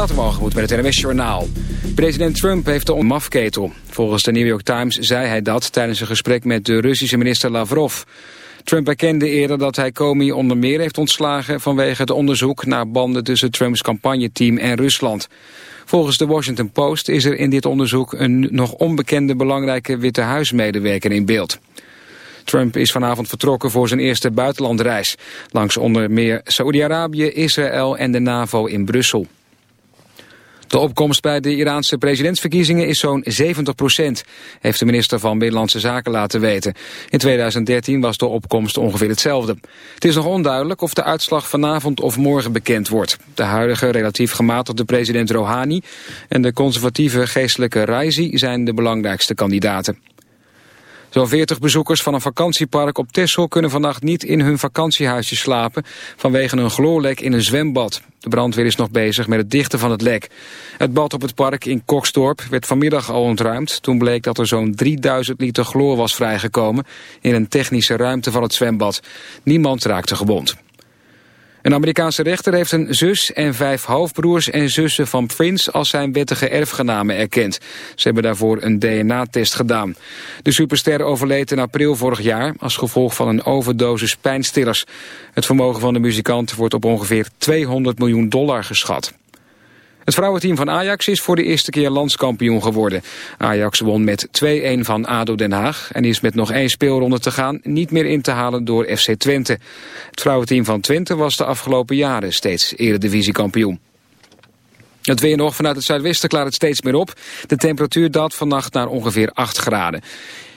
Watermalgemoed met het NWS Journaal. President Trump heeft de mafketel. Volgens de New York Times zei hij dat tijdens een gesprek met de Russische minister Lavrov. Trump erkende eerder dat hij Comey onder meer heeft ontslagen... vanwege het onderzoek naar banden tussen Trumps campagneteam en Rusland. Volgens de Washington Post is er in dit onderzoek... een nog onbekende belangrijke Witte Huismedewerker in beeld. Trump is vanavond vertrokken voor zijn eerste buitenlandreis. Langs onder meer Saoedi-Arabië, Israël en de NAVO in Brussel. De opkomst bij de Iraanse presidentsverkiezingen is zo'n 70 procent, heeft de minister van Binnenlandse Zaken laten weten. In 2013 was de opkomst ongeveer hetzelfde. Het is nog onduidelijk of de uitslag vanavond of morgen bekend wordt. De huidige relatief gematigde president Rouhani en de conservatieve geestelijke Raisi zijn de belangrijkste kandidaten. Zo'n 40 bezoekers van een vakantiepark op Texel kunnen vannacht niet in hun vakantiehuisje slapen vanwege een gloorlek in een zwembad. De brandweer is nog bezig met het dichten van het lek. Het bad op het park in Koksdorp werd vanmiddag al ontruimd. Toen bleek dat er zo'n 3000 liter chloor was vrijgekomen in een technische ruimte van het zwembad. Niemand raakte gewond. Een Amerikaanse rechter heeft een zus en vijf halfbroers en zussen van Prince als zijn wettige erfgenamen erkend. Ze hebben daarvoor een DNA-test gedaan. De superster overleed in april vorig jaar als gevolg van een overdosis pijnstillers. Het vermogen van de muzikant wordt op ongeveer 200 miljoen dollar geschat. Het vrouwenteam van Ajax is voor de eerste keer landskampioen geworden. Ajax won met 2-1 van ADO Den Haag en is met nog één speelronde te gaan niet meer in te halen door FC Twente. Het vrouwenteam van Twente was de afgelopen jaren steeds eredivisiekampioen. Het weer nog vanuit het zuidwesten klaart het steeds meer op. De temperatuur daalt vannacht naar ongeveer 8 graden.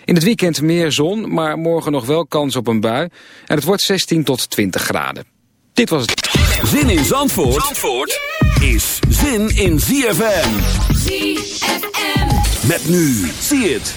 In het weekend meer zon, maar morgen nog wel kans op een bui. En het wordt 16 tot 20 graden. Dit was het. Zin in Zandvoort, Zandvoort is zin in ZFM. ZFM. Met nu, zie het.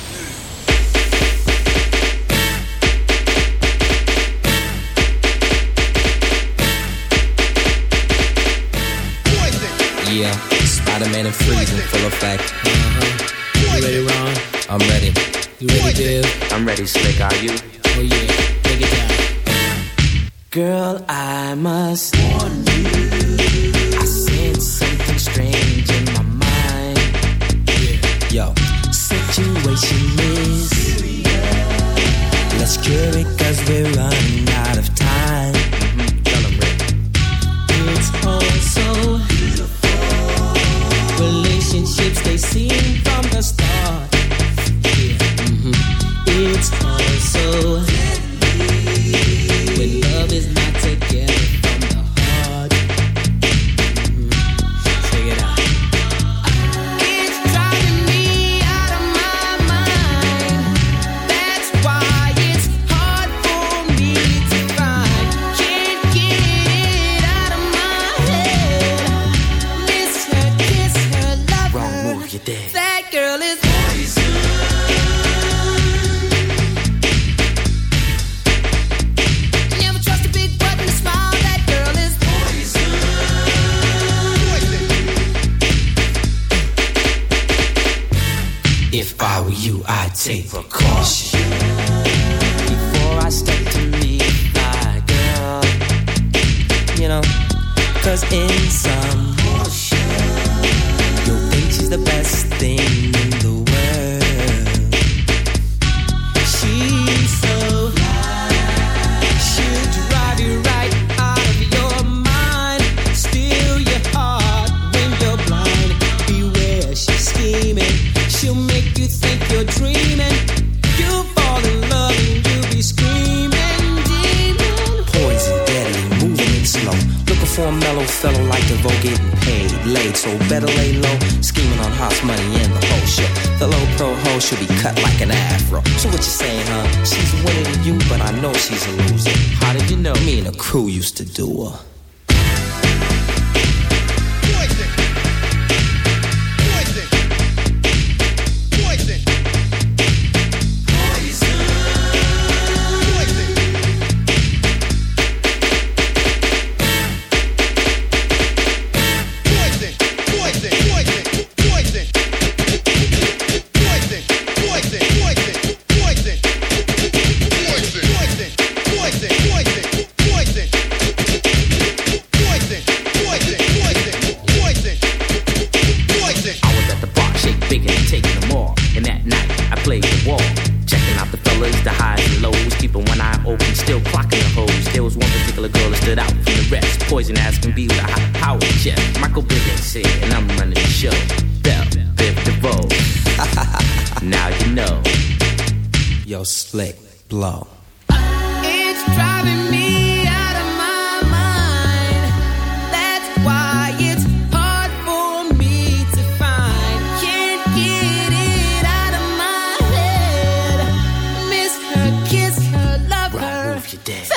Yeah, Spider-Man and freezing full effect. Uh-huh. You ready, Ron? I'm ready. You ready, Dave? I'm ready, Slick. Are you? Oh yeah, take it down. Girl, I must warn you. Strange in my mind. Yo, situation is serious. Let's cure it cause we're running out of time. The crew used to do her. Her.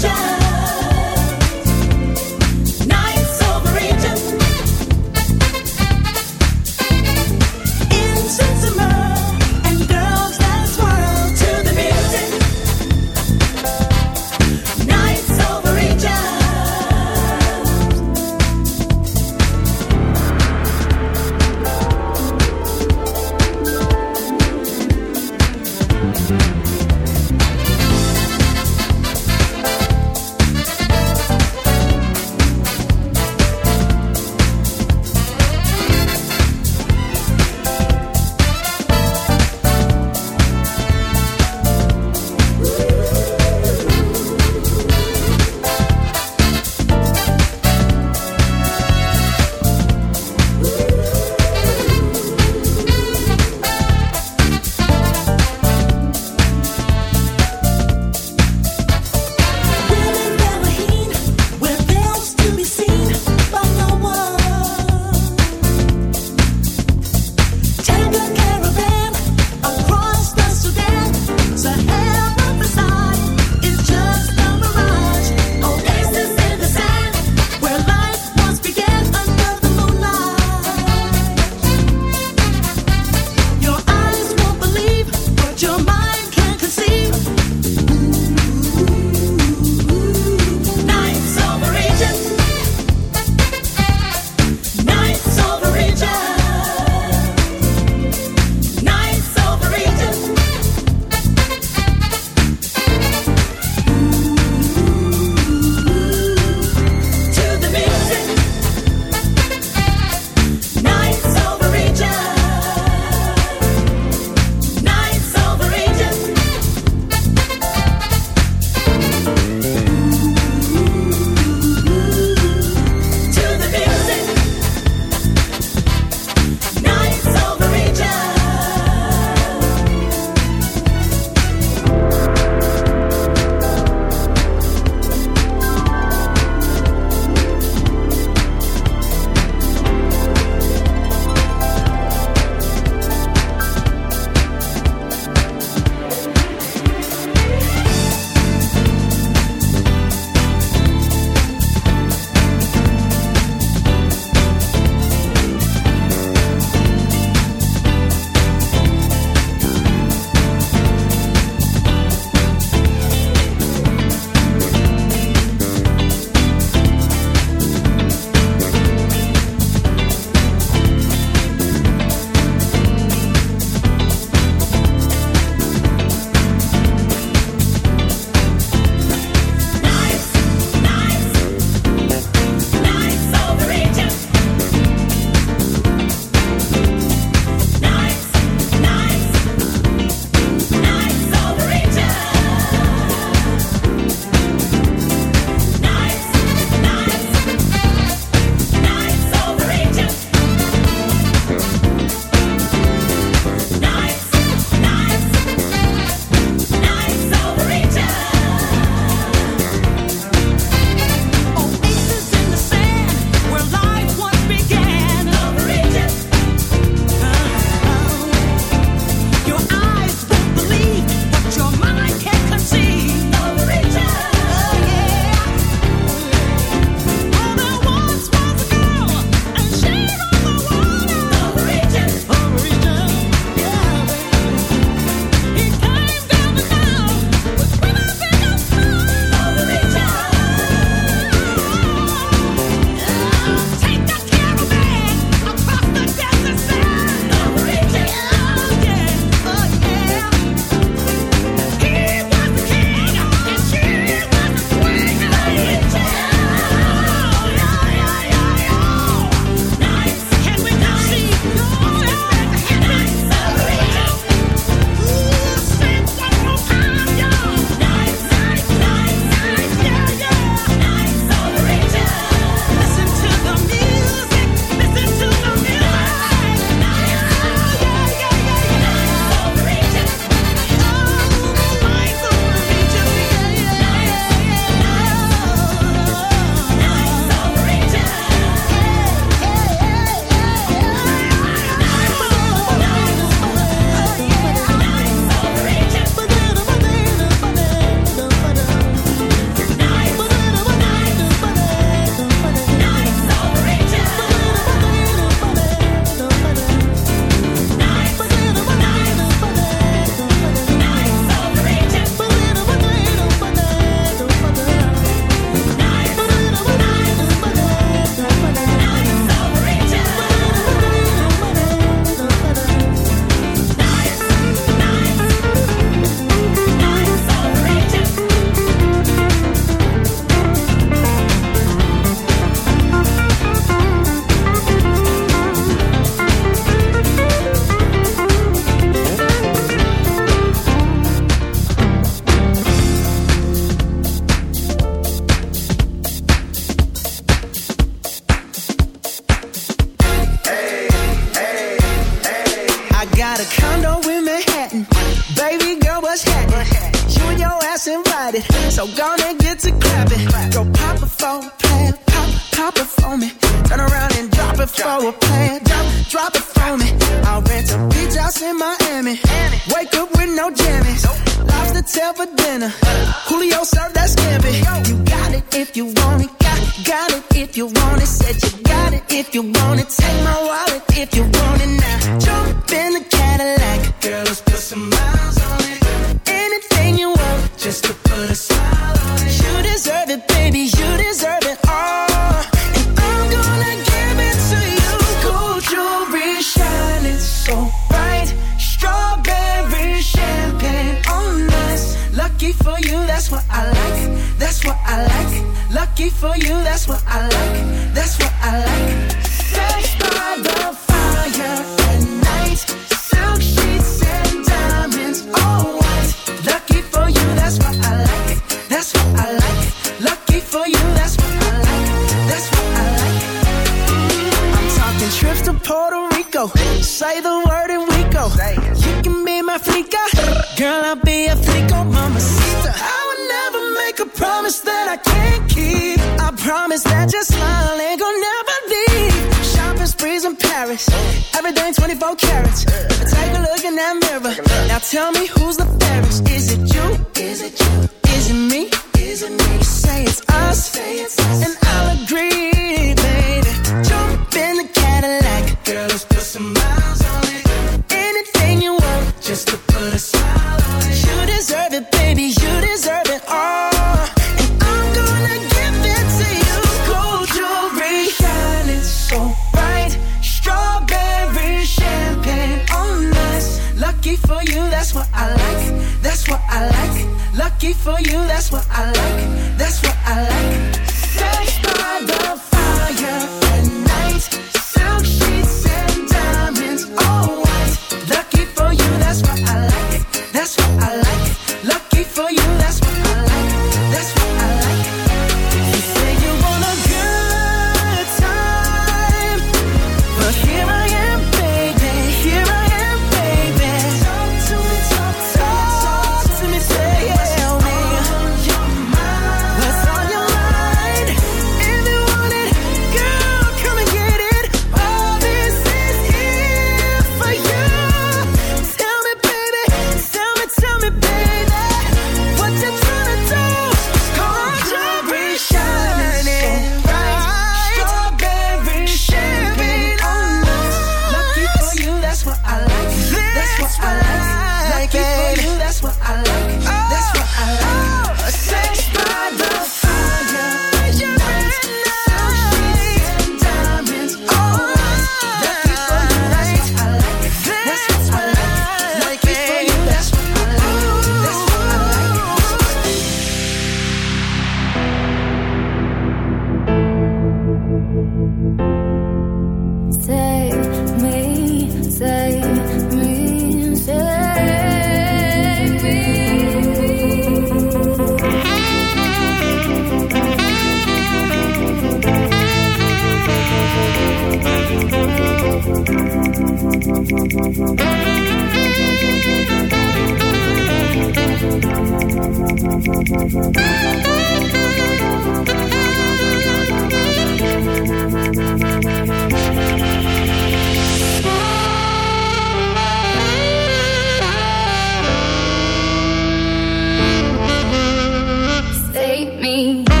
me.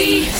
free.